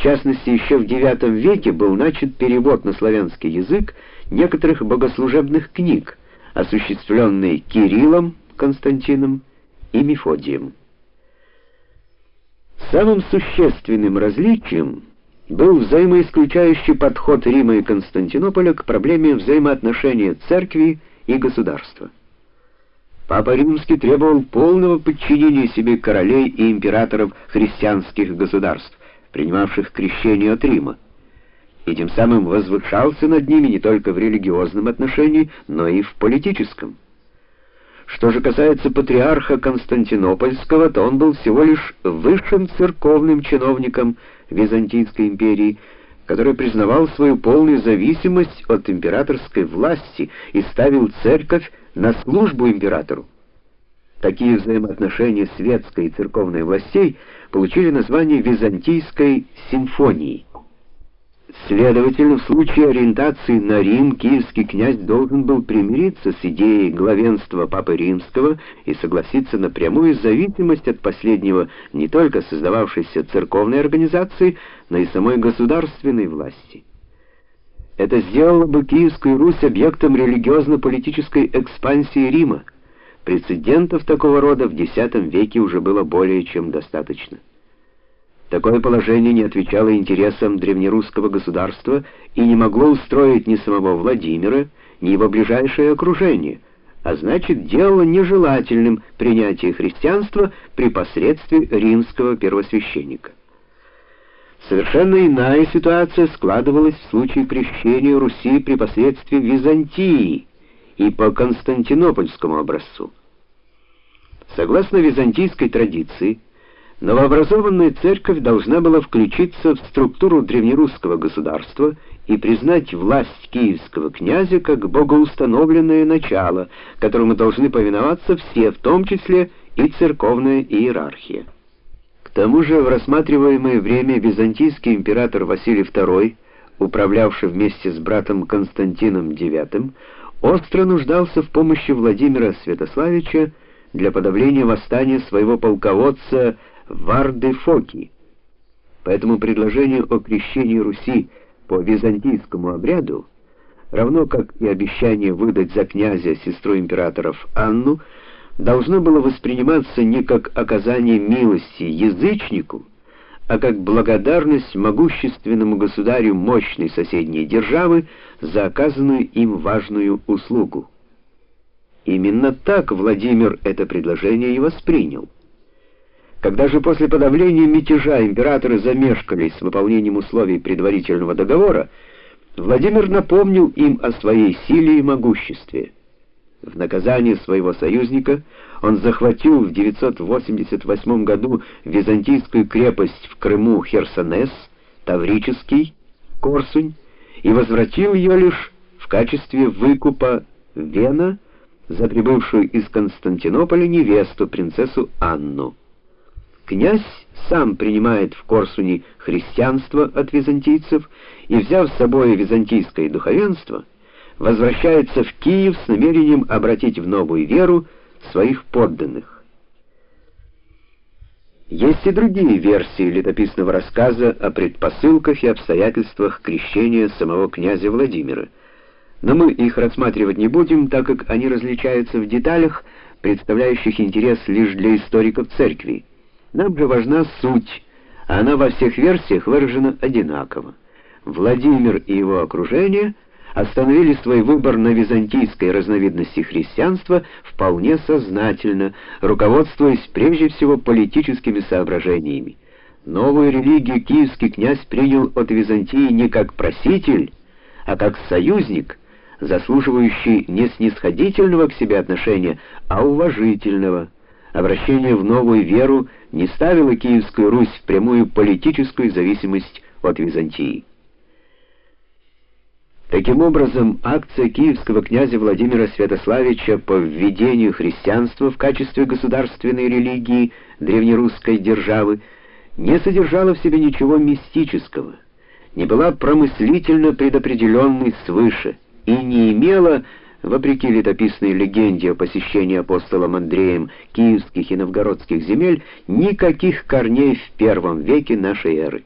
В частности, еще в IX веке был начат перевод на славянский язык некоторых богослужебных книг, осуществленный Кириллом Константином и Мефодием. Самым существенным различием был взаимоисключающий подход Рима и Константинополя к проблеме взаимоотношения церкви и государства. Папа Римский требовал полного подчинения себе королей и императоров христианских государств, принимавших крещение от Рима, и тем самым возвышался над ними не только в религиозном отношении, но и в политическом. Что же касается патриарха Константинопольского, то он был всего лишь высшим церковным чиновником Византийской империи, который признавал свою полную зависимость от императорской власти и ставил церковь на службу императору. Такие взаимоотношения светской и церковной властей получили название Византийской симфонии. Следовательно, в случае ориентации на Рим киевский князь должен был примириться с идеей главенства Папы Римского и согласиться на прямую зависимость от последнего не только создававшейся церковной организации, но и самой государственной власти. Это сделало бы Киевскую Русь объектом религиозно-политической экспансии Рима. Прецедентов такого рода в X веке уже было более чем достаточно. Такое положение не отвечало интересам древнерусского государства и не могло устроить ни самого Владимира, ни его ближайшее окружение, а значит, делало нежелательным принятие христианства при посредстве римского первосвященника. Совершенно иная ситуация складывалась в случае крещения Руси при посредстве Византии и по константинопольскому образцу. Согласно византийской традиции, Новообразованная церковь должна была включиться в структуру древнерусского государства и признать власть киевского князя как богоустановленное начало, которому должны повиноваться все, в том числе и церковная иерархия. К тому же в рассматриваемое время византийский император Василий II, управлявший вместе с братом Константином IX, остро нуждался в помощи Владимира Святославича для подавления восстания своего полководца Варды Фоки. Поэтому предложение о крещении Руси по византийскому обряду, равно как и обещание выдать за князя сестру императоров Анну, должно было восприниматься не как оказание милости язычнику, а как благодарность могущественному государю мощной соседней державы за оказанную им важную услугу. Именно так Владимир это предложение и воспринял. Когда же после подавления мятежа императоры замешкались с выполнением условий предварительного договора, Владимир напомнил им о своей силе и могуществе. В наказание своего союзника он захватил в 988 году византийскую крепость в Крыму Херсонес, Таврический, Корсунь и возвратил ее лишь в качестве выкупа Вена за прибывшую из Константинополя невесту принцессу Анну. Князь сам принимает в Корсуне христианство от византийцев и, взяв с собой византийское духовенство, возвращается в Киев с намерением обратить в новую веру своих подданных. Есть и другие версии летописного рассказа о предпосылках и обстоятельствах крещения самого князя Владимира, но мы их рассматривать не будем, так как они различаются в деталях, представляющих интерес лишь для историков церкви. Нам же важна суть, а она во всех версиях выражена одинаково. Владимир и его окружение остановили свой выбор на византийской разновидности христианства вполне сознательно, руководствуясь прежде всего политическими соображениями. Новую религию киевский князь принял от Византии не как проситель, а как союзник, заслуживающий не снисходительного к себе отношения, а уважительного. Обращение в новую веру не ставило Киевскую Русь в прямую политическую зависимость от Византии. Таким образом, акция киевского князя Владимира Святославича по введению христианства в качестве государственной религии древнерусской державы не содержала в себе ничего мистического, не была промыслительно предопределенной свыше и не имела вопреки летописной легенде о посещении апостолом Андреем киевских и новгородских земель, никаких корней в первом веке нашей эры.